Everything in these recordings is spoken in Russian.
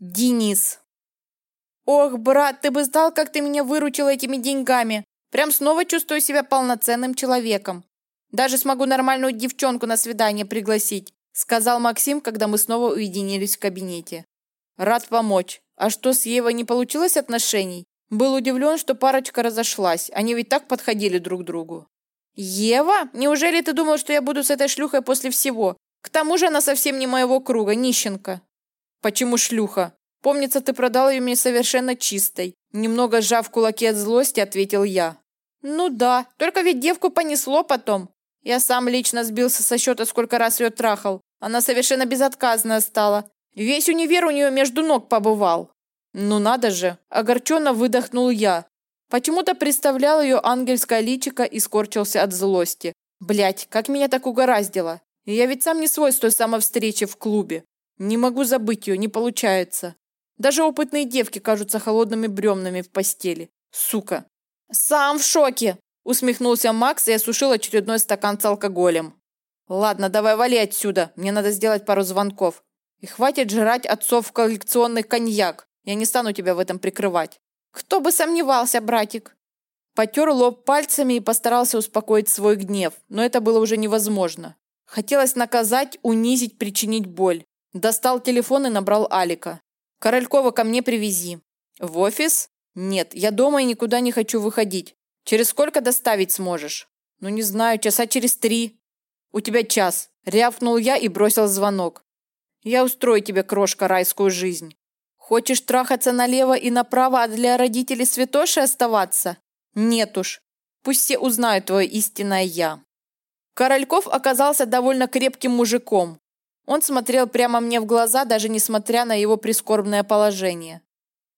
Денис. Ох, брат, ты бы знал, как ты меня выручил этими деньгами. Прям снова чувствую себя полноценным человеком. Даже смогу нормальную девчонку на свидание пригласить, сказал Максим, когда мы снова уединились в кабинете. Рад помочь. А что с Евой не получилось отношений? Был удивлен, что парочка разошлась. Они ведь так подходили друг к другу. Ева? Неужели ты думал, что я буду с этой шлюхой после всего? К тому же она совсем не моего круга, нищенка. «Почему шлюха? Помнится, ты продал ее мне совершенно чистой». Немного сжав кулаки от злости, ответил я. «Ну да, только ведь девку понесло потом. Я сам лично сбился со счета, сколько раз ее трахал. Она совершенно безотказная стала. Весь универ у нее между ног побывал». «Ну надо же!» – огорченно выдохнул я. Почему-то представлял ее ангельское личико и скорчился от злости. Блять, как меня так угораздило. Я ведь сам не свой с той самой встречи в клубе. Не могу забыть ее, не получается. Даже опытные девки кажутся холодными бревнами в постели. Сука. Сам в шоке, усмехнулся Макс и осушил очередной стакан с алкоголем. Ладно, давай вали отсюда. Мне надо сделать пару звонков. И хватит жрать отцов коллекционный коньяк. Я не стану тебя в этом прикрывать. Кто бы сомневался, братик. Потер лоб пальцами и постарался успокоить свой гнев, но это было уже невозможно. Хотелось наказать, унизить, причинить боль. Достал телефон и набрал Алика. «Королькова ко мне привези». «В офис?» «Нет, я дома и никуда не хочу выходить. Через сколько доставить сможешь?» «Ну, не знаю, часа через три». «У тебя час», – рявкнул я и бросил звонок. «Я устрою тебе, крошка, райскую жизнь. Хочешь трахаться налево и направо, а для родителей святоши оставаться? Нет уж. Пусть все узнают твое истинное «я». Корольков оказался довольно крепким мужиком. Он смотрел прямо мне в глаза, даже несмотря на его прискорбное положение.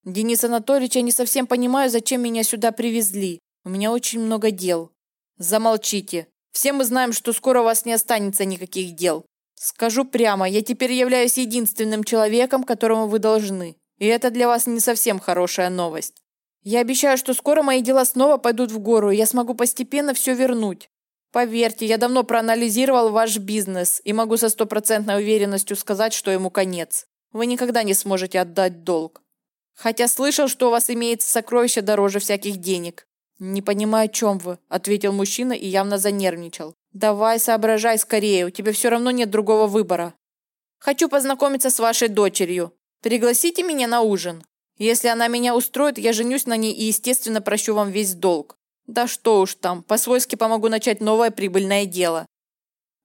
«Денис Анатольевич, я не совсем понимаю, зачем меня сюда привезли. У меня очень много дел». «Замолчите. Все мы знаем, что скоро у вас не останется никаких дел. Скажу прямо, я теперь являюсь единственным человеком, которому вы должны. И это для вас не совсем хорошая новость. Я обещаю, что скоро мои дела снова пойдут в гору, и я смогу постепенно все вернуть. Поверьте, я давно проанализировал ваш бизнес и могу со стопроцентной уверенностью сказать, что ему конец. Вы никогда не сможете отдать долг. Хотя слышал, что у вас имеется сокровище дороже всяких денег. Не понимаю, о чем вы, ответил мужчина и явно занервничал. Давай, соображай скорее, у тебя все равно нет другого выбора. Хочу познакомиться с вашей дочерью. Пригласите меня на ужин. Если она меня устроит, я женюсь на ней и, естественно, прощу вам весь долг. Да что уж там, по-свойски помогу начать новое прибыльное дело.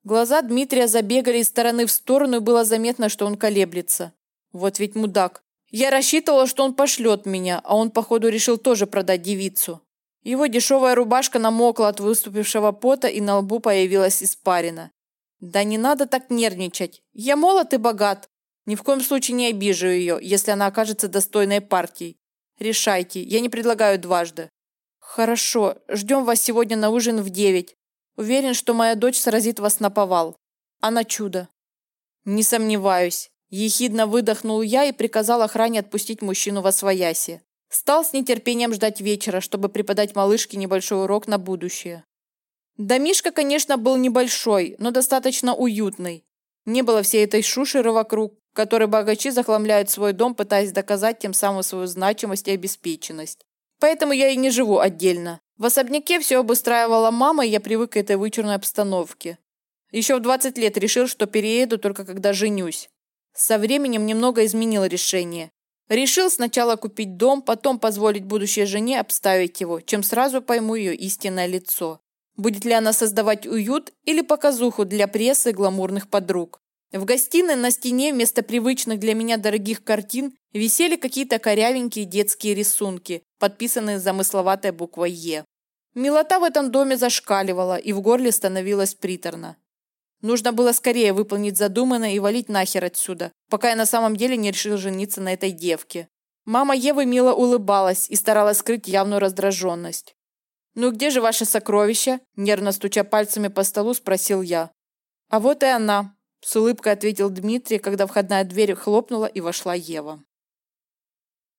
Глаза Дмитрия забегали из стороны в сторону, и было заметно, что он колеблется. Вот ведь мудак. Я рассчитывала, что он пошлет меня, а он, походу, решил тоже продать девицу. Его дешевая рубашка намокла от выступившего пота, и на лбу появилась испарина. Да не надо так нервничать. Я молод и богат. Ни в коем случае не обижу ее, если она окажется достойной партией. Решайте, я не предлагаю дважды. Хорошо, ждем вас сегодня на ужин в девять. Уверен, что моя дочь сразит вас на повал. Она чудо. Не сомневаюсь. Ехидно выдохнул я и приказал охране отпустить мужчину во свояси. Стал с нетерпением ждать вечера, чтобы преподать малышке небольшой урок на будущее. Домишка, конечно, был небольшой, но достаточно уютный. Не было всей этой шушеры вокруг, которой богачи захламляют свой дом, пытаясь доказать тем самым свою значимость и обеспеченность. Поэтому я и не живу отдельно. В особняке все обустраивала мама, и я привык к этой вычурной обстановке. Еще в 20 лет решил, что перееду только когда женюсь. Со временем немного изменил решение. Решил сначала купить дом, потом позволить будущей жене обставить его, чем сразу пойму ее истинное лицо. Будет ли она создавать уют или показуху для прессы и гламурных подруг. В гостиной на стене вместо привычных для меня дорогих картин висели какие-то корявенькие детские рисунки, подписанные замысловатой буквой «Е». Милота в этом доме зашкаливала, и в горле становилось приторно. Нужно было скорее выполнить задуманное и валить нахер отсюда, пока я на самом деле не решил жениться на этой девке. Мама Евы мило улыбалась и старалась скрыть явную раздраженность. «Ну где же ваше сокровище?» Нервно стуча пальцами по столу, спросил я. «А вот и она», с улыбкой ответил Дмитрий, когда входная дверь хлопнула и вошла Ева.